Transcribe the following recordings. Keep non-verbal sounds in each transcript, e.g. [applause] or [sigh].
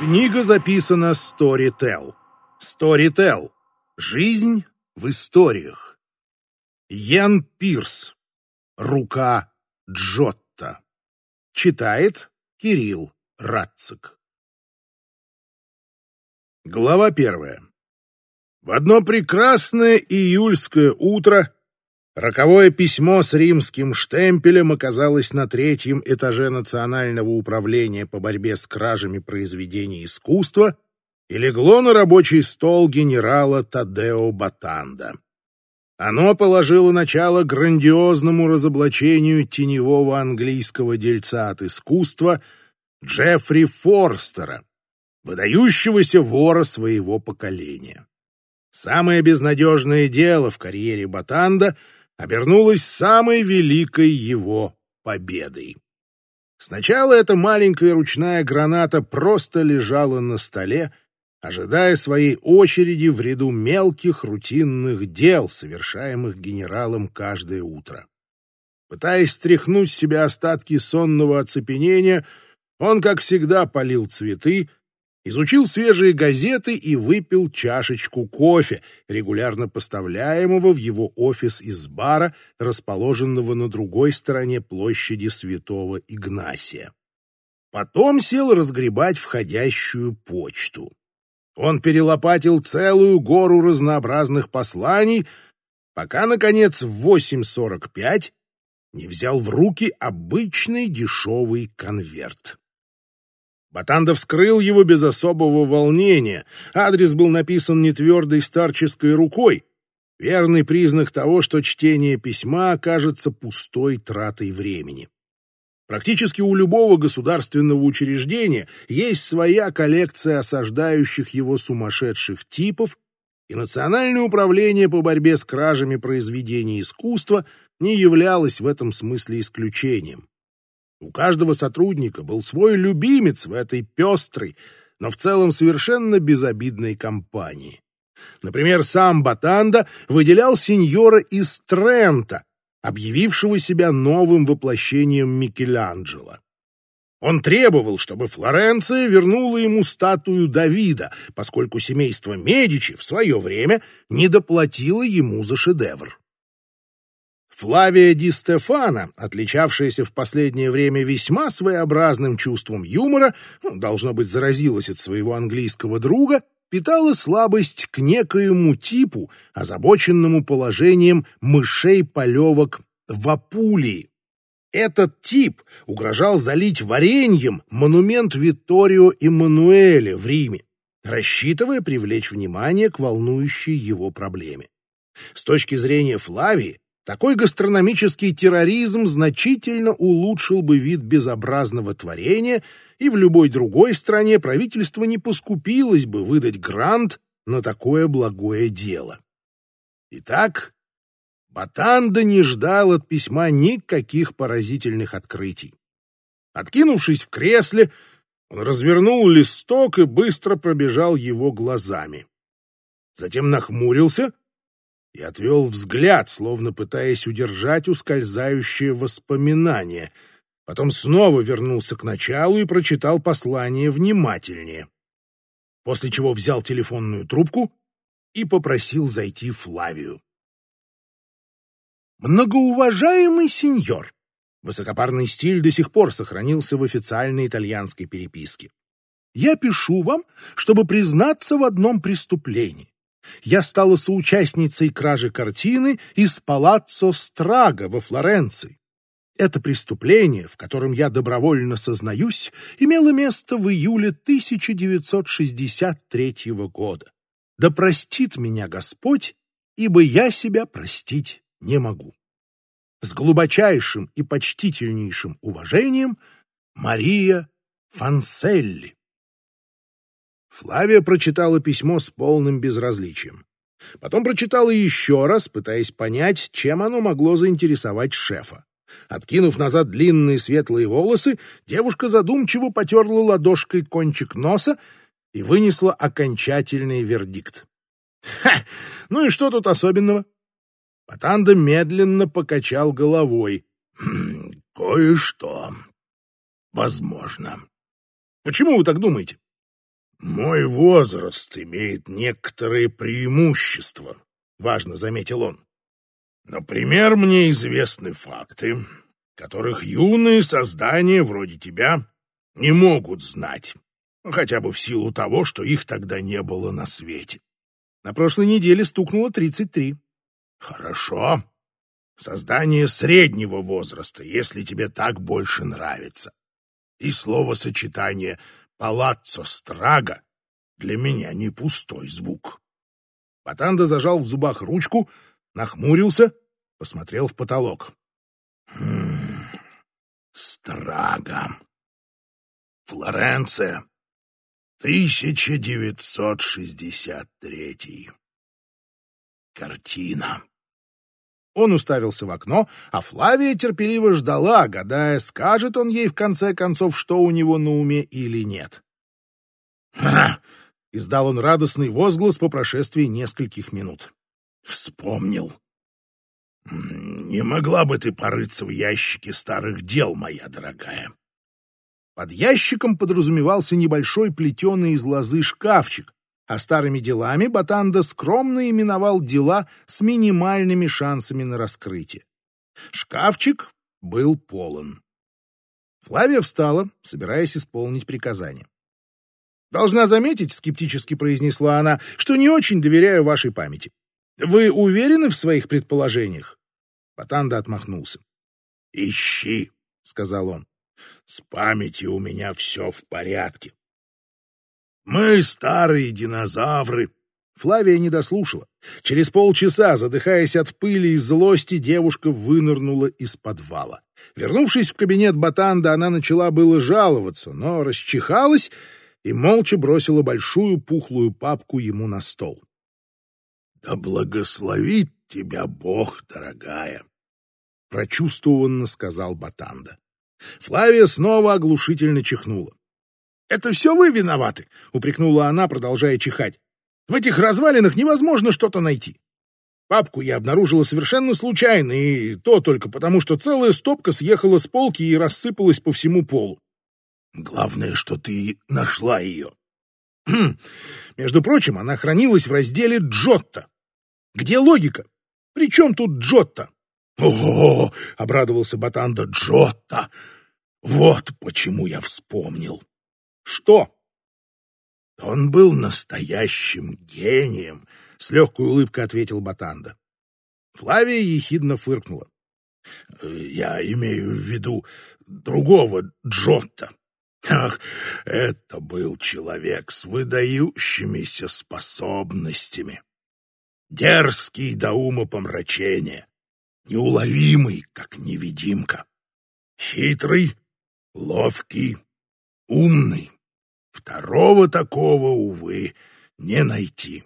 Книга записана Storytel. Storytel. Жизнь в историях. Ян Пирс. Рука Джотта. Читает Кирилл Радцик. Глава первая. В одно прекрасное июльское утро роковое письмо с римским штемпелем оказалось на третьем этаже Национального управления по борьбе с кражами произведений искусства и легло на рабочий стол генерала Тадео Батанда. Оно положило начало грандиозному разоблачению теневого английского дельца от искусства Джеффри Форстера, выдающегося вора своего поколения. Самое безнадежное дело в карьере Батанда обернулось самой великой его победой. Сначала эта маленькая ручная граната просто лежала на столе, ожидая своей очереди в ряду мелких рутинных дел, совершаемых генералом каждое утро. Пытаясь стряхнуть с себя остатки сонного оцепенения, он, как всегда, полил цветы, изучил свежие газеты и выпил чашечку кофе, регулярно поставляемого в его офис из бара, расположенного на другой стороне площади Святого Игнасия. Потом сел разгребать входящую почту. Он перелопатил целую гору разнообразных посланий, пока, наконец, в 8.45 не взял в руки обычный дешевый конверт. Батанда вскрыл его без особого волнения. Адрес был написан нетвердой старческой рукой. Верный признак того, что чтение письма окажется пустой тратой времени. Практически у любого государственного учреждения есть своя коллекция осаждающих его сумасшедших типов, и Национальное управление по борьбе с кражами произведений искусства не являлось в этом смысле исключением. У каждого сотрудника был свой любимец в этой пестрой, но в целом совершенно безобидной компании. Например, сам Батанда выделял сеньора из Трента, объявившего себя новым воплощением Микеланджело. Он требовал, чтобы Флоренция вернула ему статую Давида, поскольку семейство Медичи в свое время не доплатило ему за шедевр. Флавия Ди Стефана, отличавшаяся в последнее время весьма своеобразным чувством юмора, ну, должно быть, заразилась от своего английского друга, питала слабость к некоему типу, озабоченному положением мышей-полевок в Апулии. Этот тип угрожал залить вареньем монумент Витторио Эммануэле в Риме, рассчитывая привлечь внимание к волнующей его проблеме. С точки зрения Флавии, такой гастрономический терроризм значительно улучшил бы вид безобразного творения, и в любой другой стране правительство не поскупилось бы выдать грант на такое благое дело. Итак, Батанда не ждал от письма никаких поразительных открытий. Откинувшись в кресле, он развернул листок и быстро пробежал его глазами. Затем нахмурился и отвел взгляд, словно пытаясь удержать ускользающее воспоминание. Потом снова вернулся к началу и прочитал послание внимательнее. После чего взял телефонную трубку и попросил зайти Флавию. «Многоуважаемый сеньор!» Высокопарный стиль до сих пор сохранился в официальной итальянской переписке. «Я пишу вам, чтобы признаться в одном преступлении я стала соучастницей кражи картины из Палаццо Страга во Флоренции. Это преступление, в котором я добровольно сознаюсь, имело место в июле 1963 года. Да простит меня Господь, ибо я себя простить не могу. С глубочайшим и почтительнейшим уважением Мария Фанселли. Флавия прочитала письмо с полным безразличием. Потом прочитала еще раз, пытаясь понять, чем оно могло заинтересовать шефа. Откинув назад длинные светлые волосы, девушка задумчиво потерла ладошкой кончик носа и вынесла окончательный вердикт. «Ха! Ну и что тут особенного?» Патанда медленно покачал головой. «Хм, «Кое-что. Возможно». «Почему вы так думаете?» «Мой возраст имеет некоторые преимущества», — важно заметил он. «Например, мне известны факты, которых юные создания вроде тебя не могут знать, хотя бы в силу того, что их тогда не было на свете. На прошлой неделе стукнуло 33. Хорошо. Создание среднего возраста, если тебе так больше нравится. И словосочетание «палаццо страга» для меня не пустой звук. Патанда зажал в зубах ручку, нахмурился, посмотрел в потолок. Хм, страга. Флоренция. 1963. Картина. Он уставился в окно, а Флавия терпеливо ждала, гадая, скажет он ей в конце концов, что у него на уме или нет. «Ха!» — издал он радостный возглас по прошествии нескольких минут. «Вспомнил. Не могла бы ты порыться в ящике старых дел, моя дорогая?» Под ящиком подразумевался небольшой плетеный из лозы шкафчик, а старыми делами Батанда скромно именовал дела с минимальными шансами на раскрытие. Шкафчик был полон. Флавия встала, собираясь исполнить приказание. «Должна заметить», — скептически произнесла она, — «что не очень доверяю вашей памяти. Вы уверены в своих предположениях?» Батанда отмахнулся. «Ищи», — сказал он. «С памятью у меня все в порядке. Мы старые динозавры. Флавия не дослушала. Через полчаса, задыхаясь от пыли и злости, девушка вынырнула из подвала. Вернувшись в кабинет Батанда, она начала было жаловаться, но расчихалась и молча бросила большую пухлую папку ему на стол. «Да благословит тебя Бог, дорогая!» — прочувствованно сказал Батанда. Флавия снова оглушительно чихнула. «Это все вы виноваты!» — упрекнула она, продолжая чихать. «В этих развалинах невозможно что-то найти. Папку я обнаружила совершенно случайно, и то только потому, что целая стопка съехала с полки и рассыпалась по всему полу. Главное, что ты нашла ее. Хм. Между прочим, она хранилась в разделе Джотто. Где логика? При чем тут Джотто? Ого! — обрадовался Батанда. Джотто! Вот почему я вспомнил. Что? Он был настоящим гением, с легкой улыбкой ответил Батанда. Флавия ехидно фыркнула. Я имею в виду другого Джотта. Ах, это был человек с выдающимися способностями. Дерзкий до ума помрачения, неуловимый, как невидимка. Хитрый, ловкий, умный. Второго такого, увы, не найти.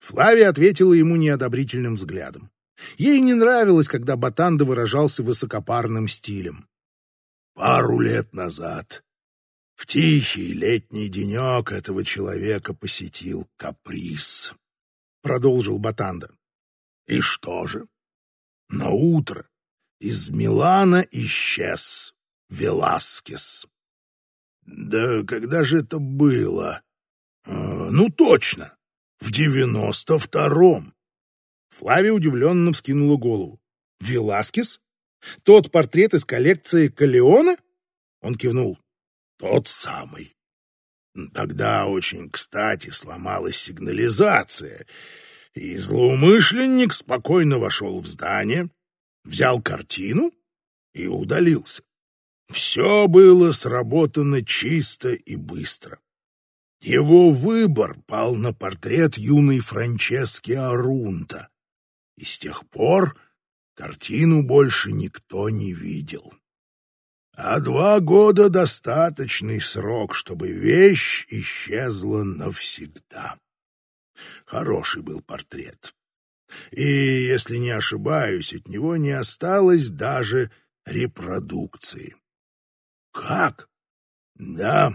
Флавия ответила ему неодобрительным взглядом. Ей не нравилось, когда Батанда выражался высокопарным стилем. Пару лет назад, в тихий летний денек, этого человека посетил каприз, — продолжил Батанда. И что же? На утро из Милана исчез Веласкес. Да когда же это было? А, ну, точно, в девяносто втором. Флавия удивленно вскинула голову. «Веласкес? Тот портрет из коллекции Калеона?» Он кивнул. «Тот самый. Тогда очень кстати сломалась сигнализация, и злоумышленник спокойно вошел в здание, взял картину и удалился. Все было сработано чисто и быстро. Его выбор пал на портрет юной Франчески Арунта, и с тех пор картину больше никто не видел. А два года — достаточный срок, чтобы вещь исчезла навсегда. Хороший был портрет. И, если не ошибаюсь, от него не осталось даже репродукции. Как? Да.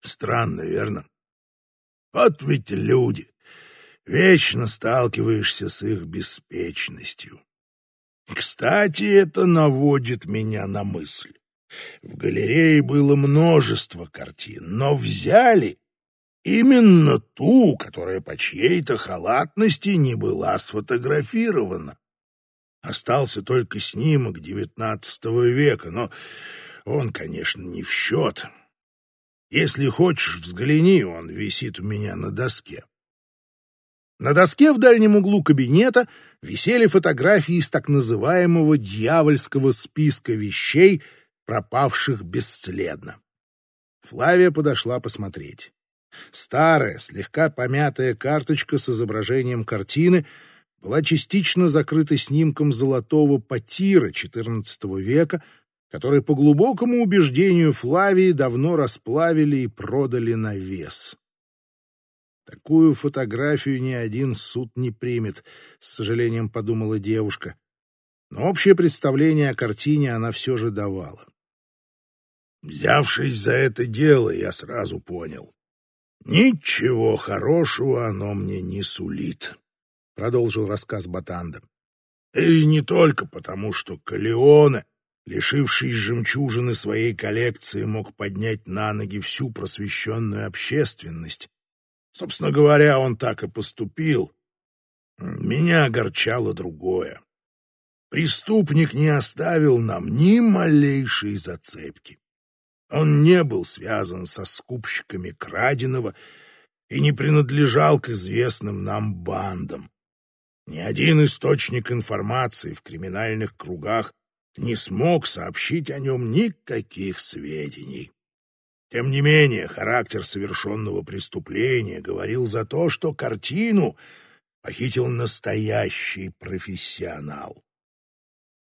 Странно, верно? Вот ведь люди. Вечно сталкиваешься с их беспечностью. Кстати, это наводит меня на мысль. В галерее было множество картин, но взяли именно ту, которая по чьей-то халатности не была сфотографирована. Остался только снимок девятнадцатого века, но он, конечно, не в счет. Если хочешь, взгляни, он висит у меня на доске. На доске в дальнем углу кабинета висели фотографии из так называемого дьявольского списка вещей, пропавших бесследно. Флавия подошла посмотреть. Старая, слегка помятая карточка с изображением картины была частично закрыта снимком золотого потира XIV века, который по глубокому убеждению Флавии давно расплавили и продали на вес. Такую фотографию ни один суд не примет, с сожалением подумала девушка. Но общее представление о картине она все же давала. Взявшись за это дело, я сразу понял. Ничего хорошего оно мне не сулит, продолжил рассказ Батанда. И не только потому, что Калеоне, лишившись жемчужины своей коллекции, мог поднять на ноги всю просвещенную общественность, Собственно говоря, он так и поступил. Меня огорчало другое. Преступник не оставил нам ни малейшей зацепки. Он не был связан со скупщиками краденого и не принадлежал к известным нам бандам. Ни один источник информации в криминальных кругах не смог сообщить о нем никаких сведений. Тем не менее, характер совершенного преступления говорил за то, что картину похитил настоящий профессионал.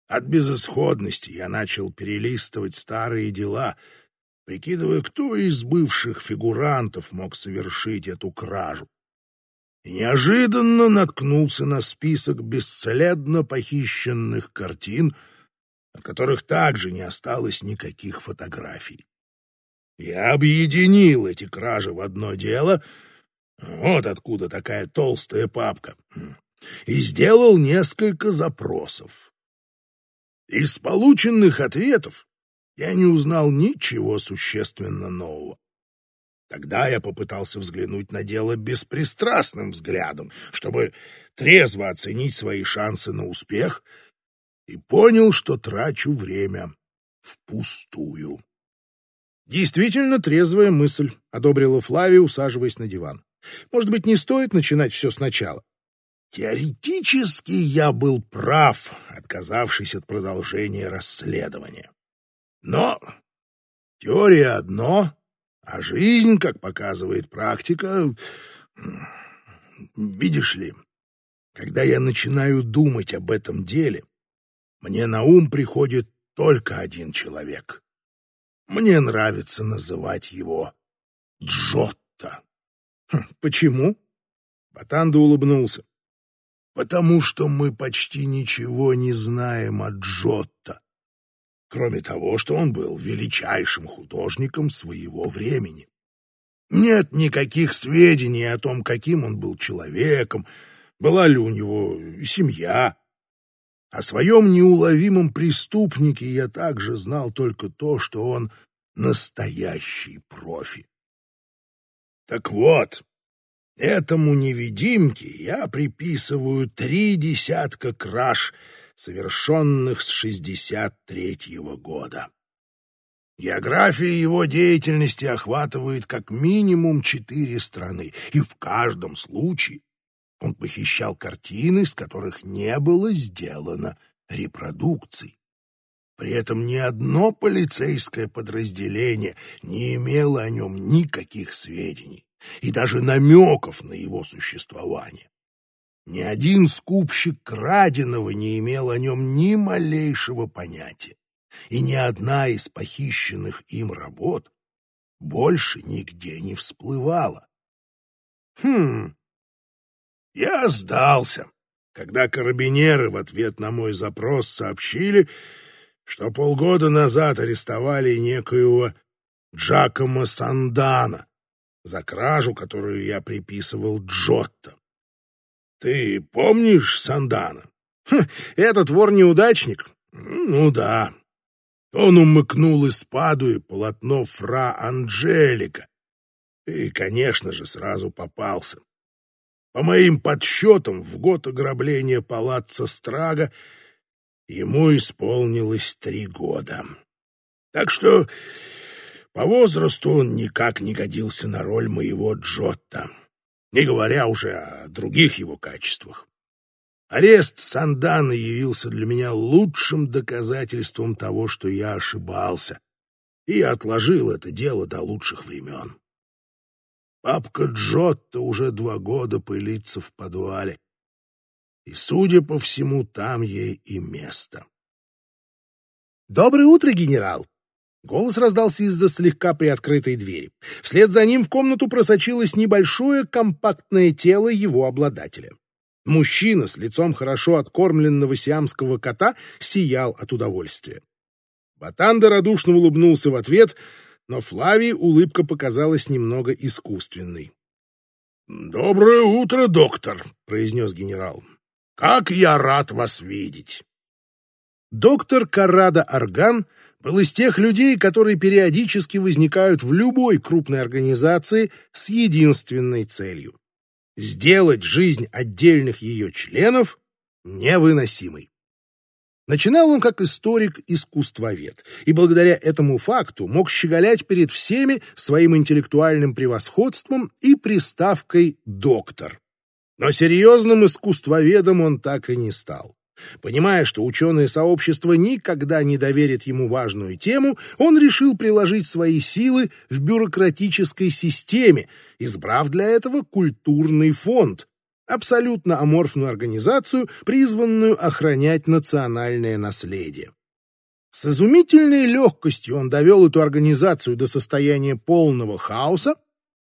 От безысходности я начал перелистывать старые дела, прикидывая, кто из бывших фигурантов мог совершить эту кражу. И неожиданно наткнулся на список бесследно похищенных картин, от которых также не осталось никаких фотографий. Я объединил эти кражи в одно дело, вот откуда такая толстая папка, и сделал несколько запросов. Из полученных ответов я не узнал ничего существенно нового. Тогда я попытался взглянуть на дело беспристрастным взглядом, чтобы трезво оценить свои шансы на успех, и понял, что трачу время впустую. Действительно трезвая мысль, одобрила Флавия, усаживаясь на диван. Может быть, не стоит начинать все сначала? Теоретически я был прав, отказавшись от продолжения расследования. Но теория одно, а жизнь, как показывает практика, видишь ли, когда я начинаю думать об этом деле, мне на ум приходит только один человек мне нравится называть его Джотто. Хм, почему? Батанда улыбнулся. Потому что мы почти ничего не знаем о Джотто, кроме того, что он был величайшим художником своего времени. Нет никаких сведений о том, каким он был человеком, была ли у него семья, о своем неуловимом преступнике я также знал только то, что он настоящий профи. Так вот, этому невидимке я приписываю три десятка краж, совершенных с шестьдесят третьего года. География его деятельности охватывает как минимум четыре страны, и в каждом случае он похищал картины, с которых не было сделано репродукций. При этом ни одно полицейское подразделение не имело о нем никаких сведений и даже намеков на его существование. Ни один скупщик краденого не имел о нем ни малейшего понятия, и ни одна из похищенных им работ больше нигде не всплывала. Хм, я сдался, когда карабинеры в ответ на мой запрос сообщили, что полгода назад арестовали некоего Джакома Сандана за кражу, которую я приписывал Джотто. Ты помнишь Сандана? Хм, этот вор-неудачник? Ну да. Он умыкнул из Падуи полотно фра Анджелика. И, конечно же, сразу попался. По моим подсчетам, в год ограбления палаца Страга ему исполнилось три года. Так что по возрасту он никак не годился на роль моего Джотта, не говоря уже о других его качествах. Арест Сандана явился для меня лучшим доказательством того, что я ошибался, и отложил это дело до лучших времен. Папка Джотто уже два года пылится в подвале, и, судя по всему, там ей и место. «Доброе утро, генерал!» Голос раздался из-за слегка приоткрытой двери. Вслед за ним в комнату просочилось небольшое компактное тело его обладателя. Мужчина с лицом хорошо откормленного сиамского кота сиял от удовольствия. Батанда радушно улыбнулся в ответ, но Флавии улыбка показалась немного искусственной. «Доброе утро, доктор», — произнес генерал. «Как я рад вас видеть!» Доктор Карада Арган был из тех людей, которые периодически возникают в любой крупной организации с единственной целью — сделать жизнь отдельных ее членов невыносимой. Начинал он как историк-искусствовед, и благодаря этому факту мог щеголять перед всеми своим интеллектуальным превосходством и приставкой «доктор». Но серьезным искусствоведом он так и не стал. Понимая, что ученое сообщество никогда не доверит ему важную тему, он решил приложить свои силы в бюрократической системе, избрав для этого культурный фонд, абсолютно аморфную организацию, призванную охранять национальное наследие. С изумительной легкостью он довел эту организацию до состояния полного хаоса,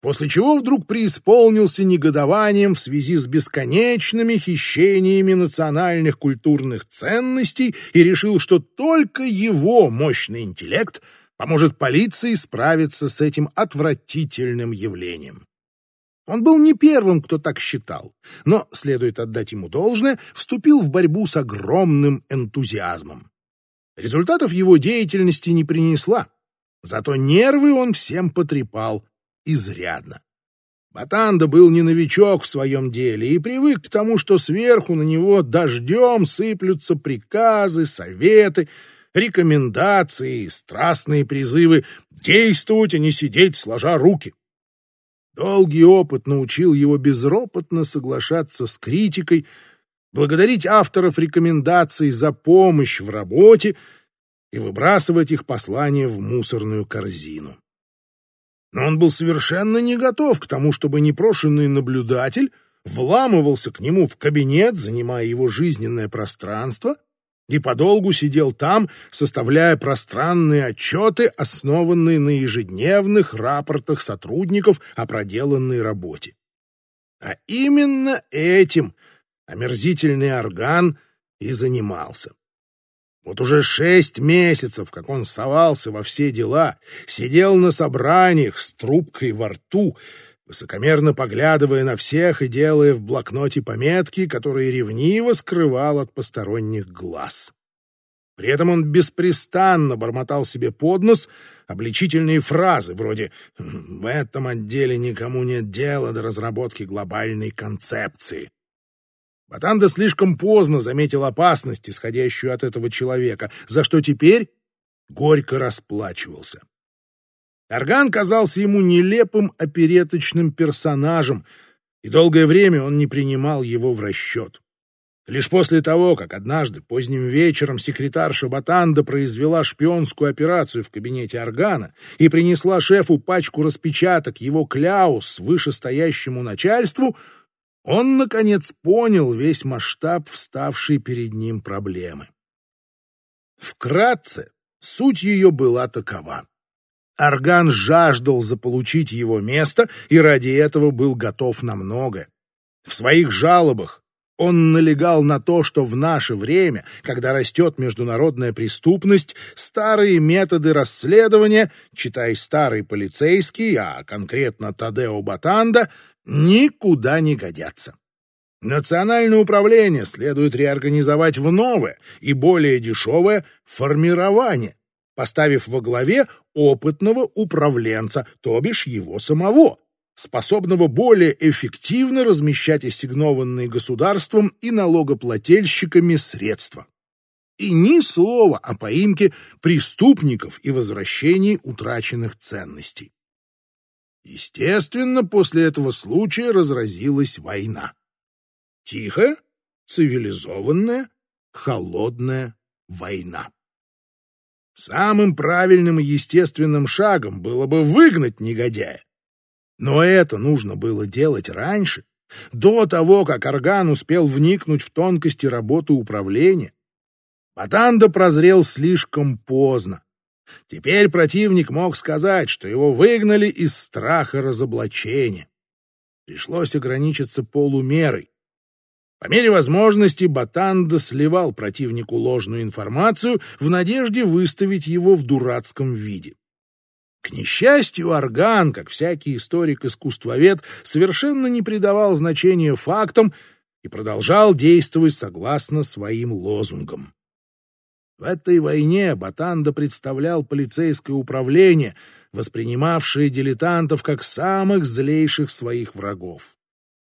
после чего вдруг преисполнился негодованием в связи с бесконечными хищениями национальных культурных ценностей и решил, что только его мощный интеллект поможет полиции справиться с этим отвратительным явлением. Он был не первым, кто так считал, но, следует отдать ему должное, вступил в борьбу с огромным энтузиазмом. Результатов его деятельности не принесла, зато нервы он всем потрепал, изрядно. Батанда был не новичок в своем деле и привык к тому, что сверху на него дождем сыплются приказы, советы, рекомендации, страстные призывы действовать, а не сидеть сложа руки. Долгий опыт научил его безропотно соглашаться с критикой, благодарить авторов рекомендаций за помощь в работе и выбрасывать их послания в мусорную корзину. Но он был совершенно не готов к тому, чтобы непрошенный наблюдатель вламывался к нему в кабинет, занимая его жизненное пространство, и подолгу сидел там, составляя пространные отчеты, основанные на ежедневных рапортах сотрудников о проделанной работе. А именно этим омерзительный орган и занимался. Вот уже шесть месяцев, как он совался во все дела, сидел на собраниях с трубкой во рту, высокомерно поглядывая на всех и делая в блокноте пометки, которые ревниво скрывал от посторонних глаз. При этом он беспрестанно бормотал себе под нос обличительные фразы вроде «В этом отделе никому нет дела до разработки глобальной концепции». Батанда слишком поздно заметил опасность, исходящую от этого человека, за что теперь горько расплачивался. Орган казался ему нелепым опереточным персонажем, и долгое время он не принимал его в расчет. Лишь после того, как однажды поздним вечером секретарша Батанда произвела шпионскую операцию в кабинете Органа и принесла шефу пачку распечаток его кляус вышестоящему начальству, он, наконец, понял весь масштаб вставшей перед ним проблемы. Вкратце, суть ее была такова. Орган жаждал заполучить его место и ради этого был готов на многое. В своих жалобах он налегал на то, что в наше время, когда растет международная преступность, старые методы расследования, читай старый полицейский, а конкретно Тадео Батанда, никуда не годятся. Национальное управление следует реорганизовать в новое и более дешевое формирование, поставив во главе опытного управленца, то бишь его самого, способного более эффективно размещать ассигнованные государством и налогоплательщиками средства. И ни слова о поимке преступников и возвращении утраченных ценностей. Естественно, после этого случая разразилась война. Тихая, цивилизованная, холодная война. Самым правильным и естественным шагом было бы выгнать негодяя. Но это нужно было делать раньше, до того, как Орган успел вникнуть в тонкости работы управления. Батанда прозрел слишком поздно. Теперь противник мог сказать, что его выгнали из страха разоблачения. Пришлось ограничиться полумерой. По мере возможности Батанда сливал противнику ложную информацию в надежде выставить его в дурацком виде. К несчастью, Орган, как всякий историк-искусствовед, совершенно не придавал значения фактам и продолжал действовать согласно своим лозунгам. В этой войне Батанда представлял полицейское управление, воспринимавшее дилетантов как самых злейших своих врагов.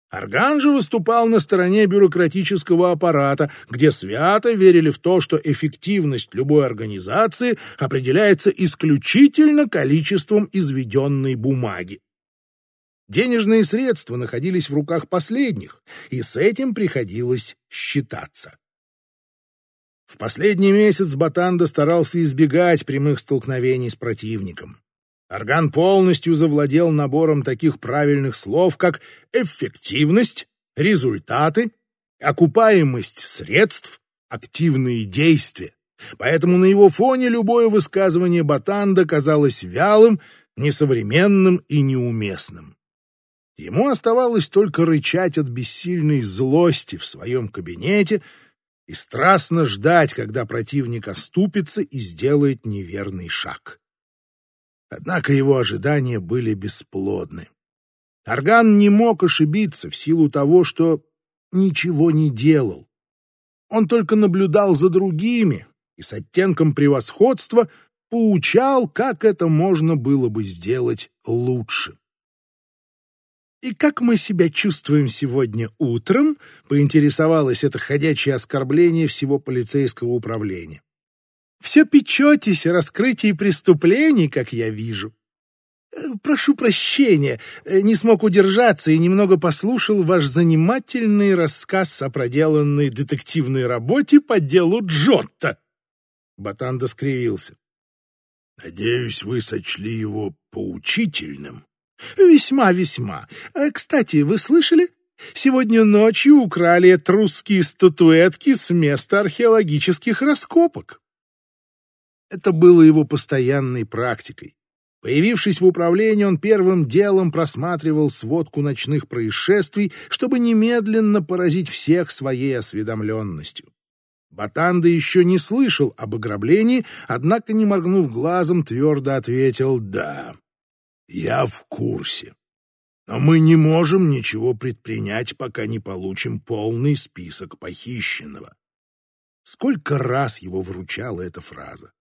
Орган же выступал на стороне бюрократического аппарата, где свято верили в то, что эффективность любой организации определяется исключительно количеством изведенной бумаги. Денежные средства находились в руках последних, и с этим приходилось считаться. В последний месяц Батанда старался избегать прямых столкновений с противником. Орган полностью завладел набором таких правильных слов, как эффективность, результаты, окупаемость средств, активные действия. Поэтому на его фоне любое высказывание Батанда казалось вялым, несовременным и неуместным. Ему оставалось только рычать от бессильной злости в своем кабинете и страстно ждать, когда противник оступится и сделает неверный шаг. Однако его ожидания были бесплодны. Орган не мог ошибиться в силу того, что ничего не делал. Он только наблюдал за другими и с оттенком превосходства поучал, как это можно было бы сделать лучше. «И как мы себя чувствуем сегодня утром?» — поинтересовалось это ходячее оскорбление всего полицейского управления. Все печетесь о раскрытии преступлений, как я вижу. Э, прошу прощения, э, не смог удержаться и немного послушал ваш занимательный рассказ о проделанной детективной работе по делу Джотта. Батанда скривился. Надеюсь, вы сочли его поучительным. Весьма-весьма. Э, кстати, вы слышали? Сегодня ночью украли этрусские статуэтки с места археологических раскопок. Это было его постоянной практикой. Появившись в управлении, он первым делом просматривал сводку ночных происшествий, чтобы немедленно поразить всех своей осведомленностью. Батанда еще не слышал об ограблении, однако, не моргнув глазом, твердо ответил «Да, я в курсе. Но мы не можем ничего предпринять, пока не получим полный список похищенного». Сколько раз его вручала эта фраза?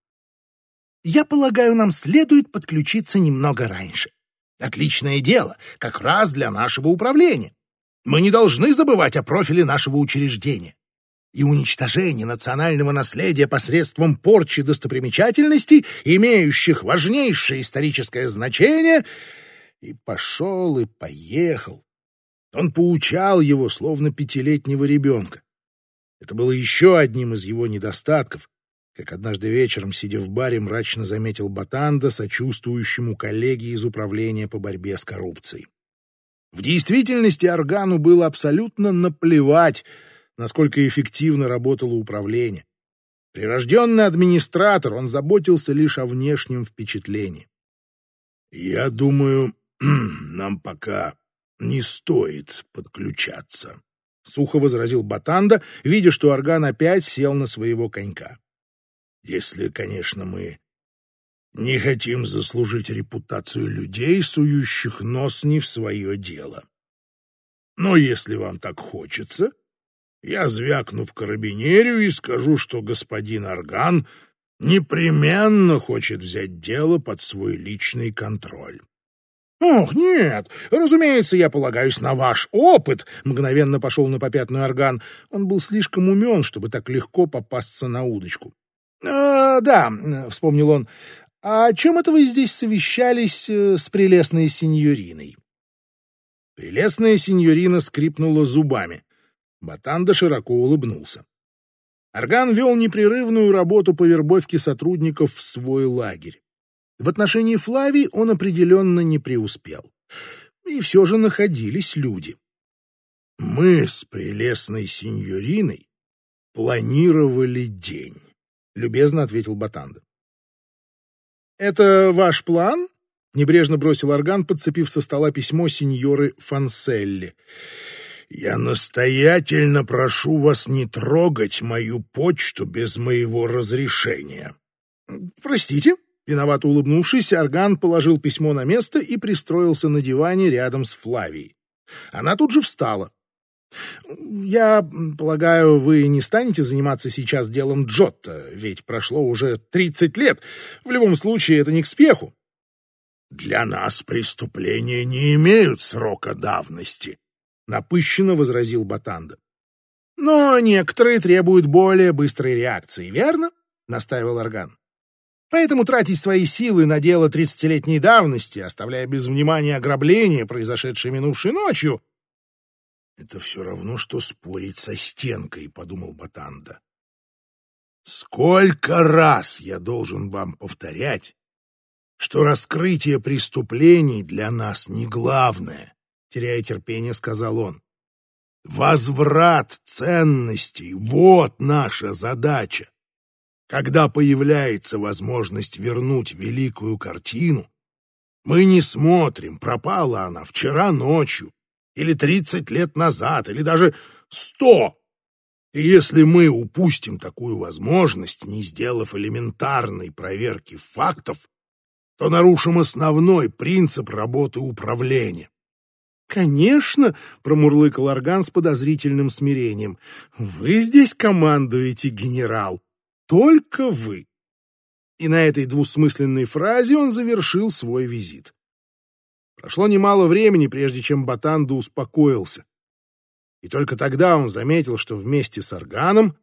Я полагаю, нам следует подключиться немного раньше. Отличное дело, как раз для нашего управления. Мы не должны забывать о профиле нашего учреждения. И уничтожение национального наследия посредством порчи достопримечательностей, имеющих важнейшее историческое значение, и пошел, и поехал. Он поучал его, словно пятилетнего ребенка. Это было еще одним из его недостатков, как однажды вечером, сидя в баре, мрачно заметил Батанда, сочувствующему коллеге из управления по борьбе с коррупцией. В действительности Органу было абсолютно наплевать, насколько эффективно работало управление. Прирожденный администратор, он заботился лишь о внешнем впечатлении. «Я думаю, [clears throat] нам пока не стоит подключаться», — сухо возразил Батанда, видя, что Орган опять сел на своего конька. Если, конечно, мы не хотим заслужить репутацию людей, сующих нос не в свое дело. Но если вам так хочется, я звякну в карабинерию и скажу, что господин Орган непременно хочет взять дело под свой личный контроль. «Ох, нет! Разумеется, я полагаюсь на ваш опыт!» Мгновенно пошел на попятный орган. Он был слишком умен, чтобы так легко попасться на удочку. «А, «Да», — вспомнил он, — «а о чем это вы здесь совещались э, с прелестной сеньориной?» Прелестная сеньорина скрипнула зубами. Батанда широко улыбнулся. Орган вел непрерывную работу по вербовке сотрудников в свой лагерь. В отношении Флавии он определенно не преуспел. И все же находились люди. «Мы с прелестной сеньориной планировали день», — любезно ответил Батанда. «Это ваш план?» — небрежно бросил орган, подцепив со стола письмо сеньоры Фанселли. «Я настоятельно прошу вас не трогать мою почту без моего разрешения». «Простите?» Виновато улыбнувшись, Орган положил письмо на место и пристроился на диване рядом с Флавией. Она тут же встала. «Я полагаю, вы не станете заниматься сейчас делом Джотто, ведь прошло уже тридцать лет. В любом случае, это не к спеху». «Для нас преступления не имеют срока давности», — напыщенно возразил Батанда. «Но некоторые требуют более быстрой реакции, верно?» — настаивал Орган. Поэтому тратить свои силы на дело тридцатилетней давности, оставляя без внимания ограбление, произошедшее минувшей ночью... «Это все равно, что спорить со стенкой», — подумал Батанда. «Сколько раз я должен вам повторять, что раскрытие преступлений для нас не главное», — теряя терпение, сказал он. «Возврат ценностей — вот наша задача. Когда появляется возможность вернуть великую картину, мы не смотрим, пропала она вчера ночью, или тридцать лет назад, или даже сто. И если мы упустим такую возможность, не сделав элементарной проверки фактов, то нарушим основной принцип работы управления. «Конечно», — промурлыкал орган с подозрительным смирением, — «вы здесь командуете, генерал. Только вы. И на этой двусмысленной фразе он завершил свой визит. Прошло немало времени, прежде чем Батанда успокоился. И только тогда он заметил, что вместе с органом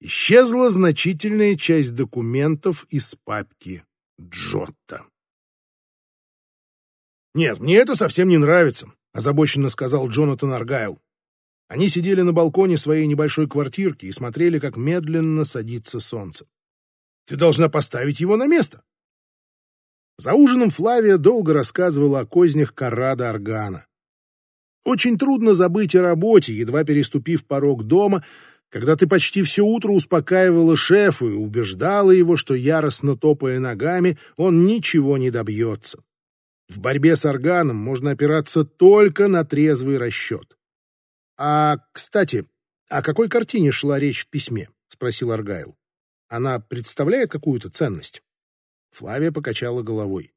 исчезла значительная часть документов из папки Джотта. «Нет, мне это совсем не нравится», — озабоченно сказал Джонатан Аргайл. Они сидели на балконе своей небольшой квартирки и смотрели, как медленно садится солнце. Ты должна поставить его на место. За ужином Флавия долго рассказывала о кознях Карада Аргана. Очень трудно забыть о работе, едва переступив порог дома, когда ты почти все утро успокаивала шефа и убеждала его, что яростно топая ногами, он ничего не добьется. В борьбе с органом можно опираться только на трезвый расчет. «А, кстати, о какой картине шла речь в письме?» — спросил Аргайл. «Она представляет какую-то ценность?» Флавия покачала головой.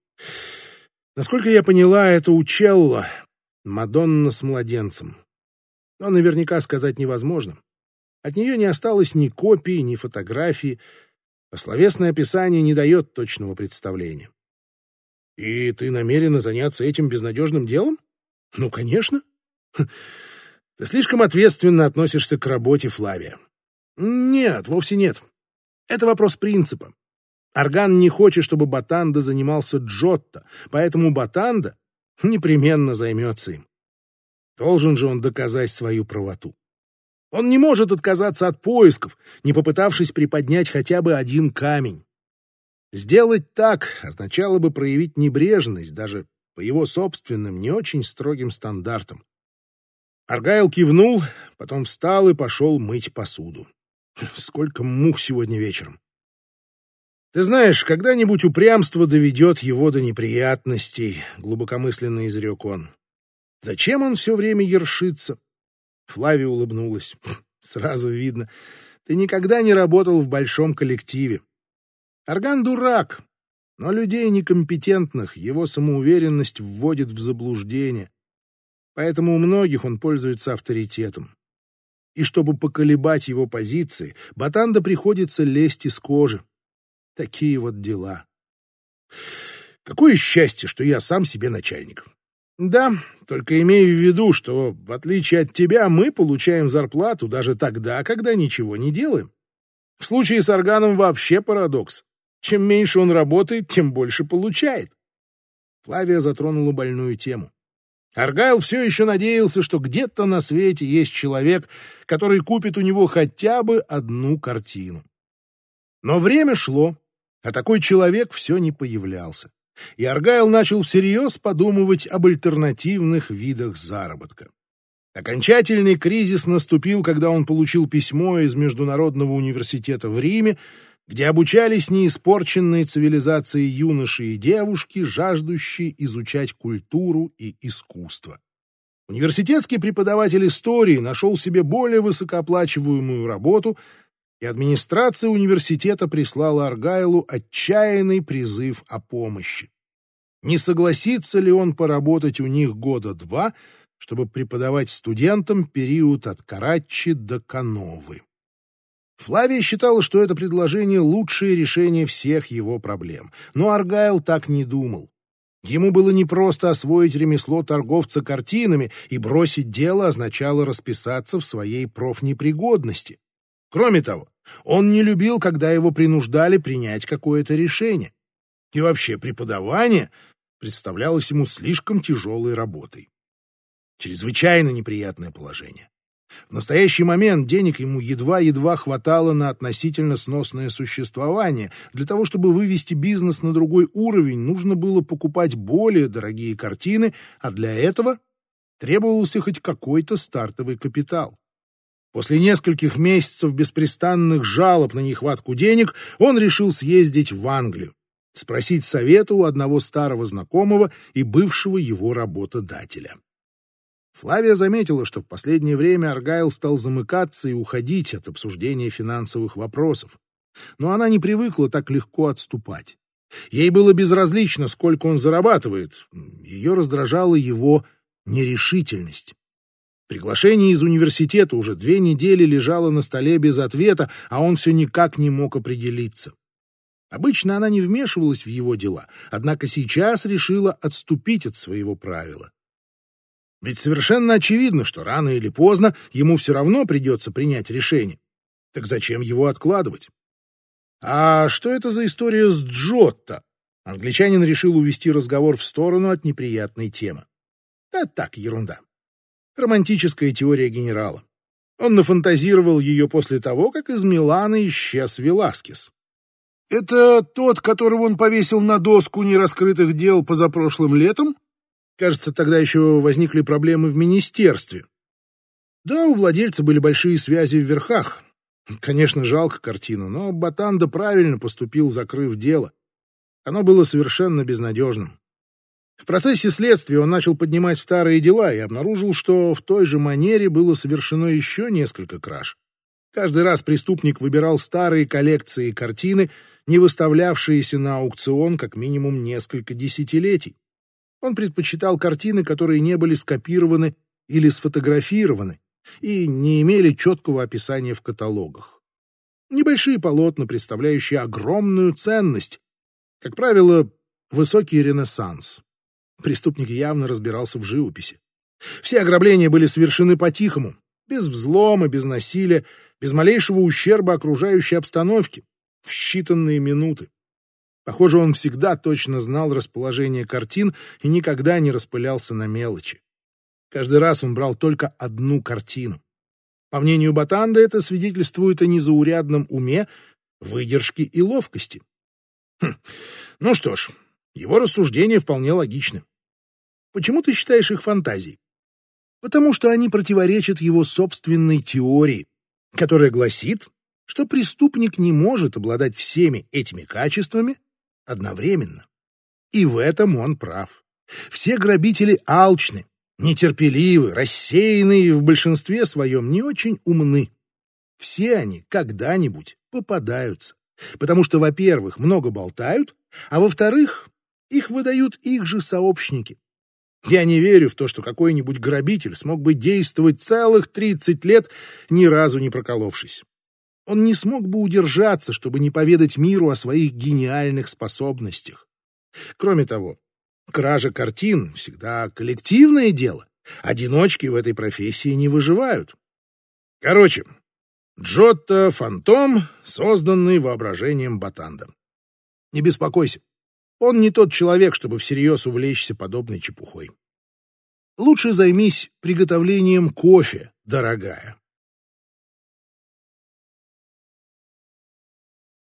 «Насколько я поняла, это Учелла, Мадонна с младенцем. Но наверняка сказать невозможно. От нее не осталось ни копий, ни фотографий, а словесное описание не дает точного представления. «И ты намерена заняться этим безнадежным делом?» «Ну, конечно. Ты слишком ответственно относишься к работе Флавия. Нет, вовсе нет. Это вопрос принципа. Орган не хочет, чтобы Батанда занимался Джотто, поэтому Батанда непременно займется им. Должен же он доказать свою правоту. Он не может отказаться от поисков, не попытавшись приподнять хотя бы один камень. Сделать так означало бы проявить небрежность даже по его собственным, не очень строгим стандартам. Аргайл кивнул, потом встал и пошел мыть посуду. Сколько мух сегодня вечером. Ты знаешь, когда-нибудь упрямство доведет его до неприятностей, глубокомысленно изрек он. Зачем он все время ершится? Флавия улыбнулась. [laughs] Сразу видно, ты никогда не работал в большом коллективе. Арган дурак, но людей некомпетентных его самоуверенность вводит в заблуждение поэтому у многих он пользуется авторитетом. И чтобы поколебать его позиции, Батанда приходится лезть из кожи. Такие вот дела. Какое счастье, что я сам себе начальник. Да, только имею в виду, что, в отличие от тебя, мы получаем зарплату даже тогда, когда ничего не делаем. В случае с органом вообще парадокс. Чем меньше он работает, тем больше получает. Флавия затронула больную тему. Аргайл все еще надеялся, что где-то на свете есть человек, который купит у него хотя бы одну картину. Но время шло, а такой человек все не появлялся и Аргайл начал всерьез подумывать об альтернативных видах заработка. Окончательный кризис наступил, когда он получил письмо из Международного университета в Риме, где обучались неиспорченные цивилизации юноши и девушки, жаждущие изучать культуру и искусство. Университетский преподаватель истории нашел себе более высокооплачиваемую работу — и администрация университета прислала Аргайлу отчаянный призыв о помощи. Не согласится ли он поработать у них года два, чтобы преподавать студентам период от Карачи до Кановы? Флавия считала, что это предложение — лучшее решение всех его проблем. Но Аргайл так не думал. Ему было не просто освоить ремесло торговца картинами, и бросить дело означало расписаться в своей профнепригодности. Кроме того, он не любил, когда его принуждали принять какое-то решение. И вообще преподавание представлялось ему слишком тяжелой работой. Чрезвычайно неприятное положение. В настоящий момент денег ему едва-едва хватало на относительно сносное существование. Для того, чтобы вывести бизнес на другой уровень, нужно было покупать более дорогие картины, а для этого требовался хоть какой-то стартовый капитал. После нескольких месяцев беспрестанных жалоб на нехватку денег он решил съездить в Англию, спросить совета у одного старого знакомого и бывшего его работодателя. Флавия заметила, что в последнее время Аргайл стал замыкаться и уходить от обсуждения финансовых вопросов. Но она не привыкла так легко отступать. Ей было безразлично, сколько он зарабатывает. Ее раздражала его нерешительность. Приглашение из университета уже две недели лежало на столе без ответа, а он все никак не мог определиться. Обычно она не вмешивалась в его дела, однако сейчас решила отступить от своего правила. Ведь совершенно очевидно, что рано или поздно ему все равно придется принять решение. Так зачем его откладывать? А что это за история с Джотто? Англичанин решил увести разговор в сторону от неприятной темы. Да так, ерунда романтическая теория генерала. Он нафантазировал ее после того, как из Милана исчез Веласкес. «Это тот, которого он повесил на доску нераскрытых дел позапрошлым летом?» Кажется, тогда еще возникли проблемы в министерстве. Да, у владельца были большие связи в верхах. Конечно, жалко картину, но Батанда правильно поступил, закрыв дело. Оно было совершенно безнадежным. В процессе следствия он начал поднимать старые дела и обнаружил, что в той же манере было совершено еще несколько краж. Каждый раз преступник выбирал старые коллекции картины, не выставлявшиеся на аукцион как минимум несколько десятилетий. Он предпочитал картины, которые не были скопированы или сфотографированы и не имели четкого описания в каталогах. Небольшие полотна, представляющие огромную ценность, как правило, высокий ренессанс. Преступник явно разбирался в живописи. Все ограбления были совершены по-тихому, без взлома, без насилия, без малейшего ущерба окружающей обстановке, в считанные минуты. Похоже, он всегда точно знал расположение картин и никогда не распылялся на мелочи. Каждый раз он брал только одну картину. По мнению Батанда, это свидетельствует о незаурядном уме, выдержке и ловкости. Хм. Ну что ж, его рассуждения вполне логичны. Почему ты считаешь их фантазией? Потому что они противоречат его собственной теории, которая гласит, что преступник не может обладать всеми этими качествами одновременно. И в этом он прав. Все грабители алчны, нетерпеливы, рассеяны и в большинстве своем не очень умны. Все они когда-нибудь попадаются, потому что, во-первых, много болтают, а во-вторых, их выдают их же сообщники. Я не верю в то, что какой-нибудь грабитель смог бы действовать целых 30 лет, ни разу не проколовшись. он не смог бы удержаться, чтобы не поведать миру о своих гениальных способностях. Кроме того, кража картин всегда коллективное дело. Одиночки в этой профессии не выживают. Короче, Джотто — фантом, созданный воображением Батанда. Не беспокойся, он не тот человек, чтобы всерьез увлечься подобной чепухой. Лучше займись приготовлением кофе, дорогая.